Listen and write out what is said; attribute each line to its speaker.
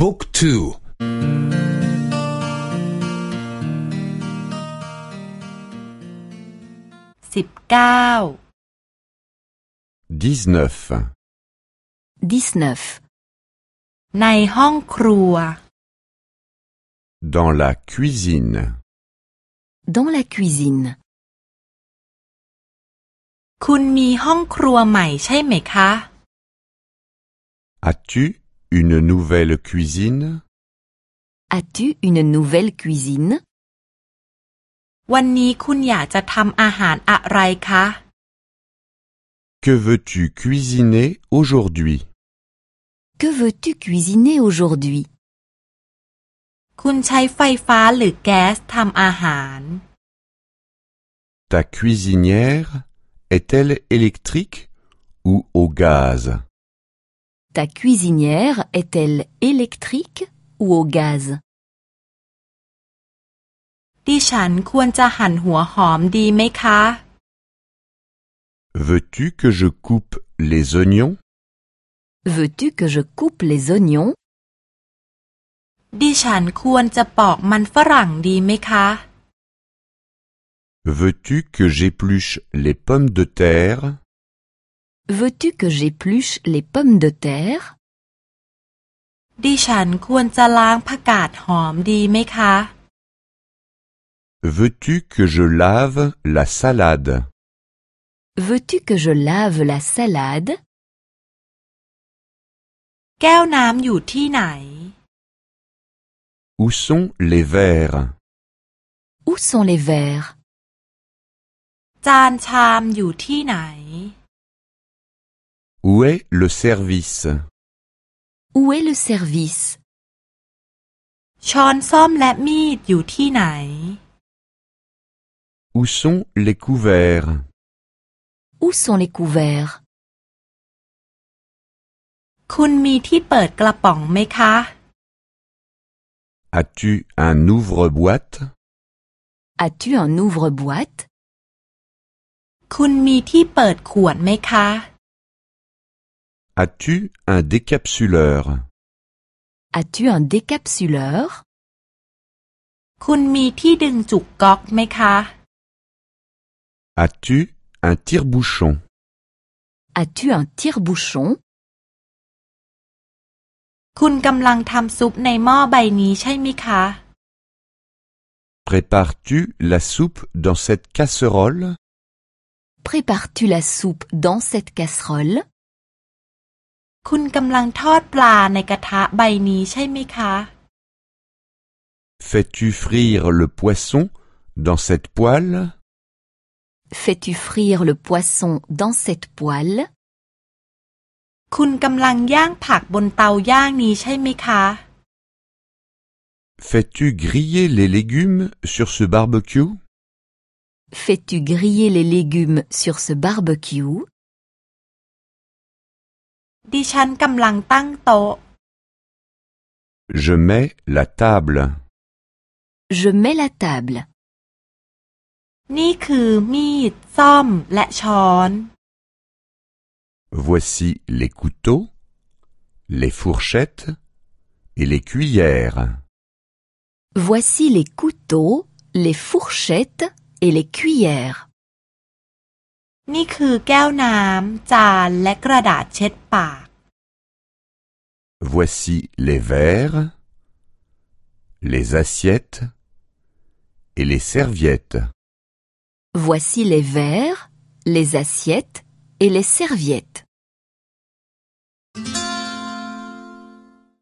Speaker 1: บุ๊กทู
Speaker 2: สิบเก้า
Speaker 3: 19.
Speaker 4: 19.
Speaker 2: ในห้องครัว
Speaker 3: Dans la cuisine.
Speaker 4: Dans la cuisine.
Speaker 2: คุณมีห้องครัวใหม่ใช่ไหมคะ
Speaker 3: As-tu une nouvelle cuisine
Speaker 4: As-tu une nouvelle cuisine
Speaker 2: วันนี้คุณอยากจะทำอาหารอะไรคะ
Speaker 3: Que veux-tu cuisiner aujourd'hui
Speaker 4: Que veux-tu cuisiner aujourd'hui
Speaker 2: คุณใช้ไฟฟ้าหรือแก๊สทำอาหาร
Speaker 3: Ta cuisinière est-elle électrique ou au gaz
Speaker 4: Ta cuisinière est-elle électrique ou au gaz
Speaker 2: ดิฉันควรจะหั่นหัวหอมดีไหมคะ
Speaker 3: Veux-tu que je coupe les oignons
Speaker 4: Veux-tu que je coupe les oignons
Speaker 2: ดิฉันควรจะปอกมันฝรั่งดีไหมคะ
Speaker 3: Veux-tu que j'épluche les pommes de terre
Speaker 4: Veux-tu que j'épluche les pommes de terre
Speaker 2: ดิฉันควรจะล้างผักกาดหอมดีไหมคะ
Speaker 3: Veux-tu que je lave la salade
Speaker 4: Veux-tu que je lave la salade
Speaker 2: แก้วน้ำอยู่ที่ไหน
Speaker 3: Où sont les verres
Speaker 4: Où sont les verres
Speaker 2: จานชามอยู่ที่ไหน
Speaker 3: Où est le service
Speaker 4: Où est le service
Speaker 2: ช้อนส้อมและมีดอยู่ที่ไหน
Speaker 3: Où sont les couverts
Speaker 4: Où sont les couverts
Speaker 2: คุณมีที่เปิดกระป๋องไหมคะ
Speaker 3: As-tu un ouvre-boîte
Speaker 4: As-tu un ouvre-boîte
Speaker 2: คุณมีที่เปิดขวดไหมคะ
Speaker 3: As-tu un décapsuleur?
Speaker 4: As-tu un décapsuleur?
Speaker 3: As-tu un tire-bouchon?
Speaker 4: As-tu un tire-bouchon?
Speaker 3: Prépares-tu la soupe dans cette casserole?
Speaker 4: Prépares-tu la soupe dans cette casserole?
Speaker 2: คุณกำลังทอดปลาในกระทะใบนี้ใช่ไหมคะ
Speaker 3: Fais-tu frire le poisson dans cette poêle
Speaker 4: Fais-tu frire le poisson dans cette poêle
Speaker 2: คุณกำลังย่างผักบนเตาย่างนี้ใช่ไหมคะ
Speaker 3: Fais-tu griller les légumes sur ce barbecue
Speaker 4: Fais-tu griller les légumes sur ce barbecue
Speaker 2: ดิฉันกำลังตั้งโต๊ะ
Speaker 3: Je mets la table.
Speaker 4: Je mets la table.
Speaker 2: นี่คือมีด ซ่อม และช้อน
Speaker 3: Voici les couteaux, les fourchettes et les cuillères.
Speaker 4: Voici les couteaux, les fourchettes et les cuillères.
Speaker 2: นี่คือแก้วน้ำ จาน และกระดาษเช็ดปาก
Speaker 3: Voici les verres, les assiettes et les serviettes.
Speaker 4: Voici les verres, les assiettes et les serviettes.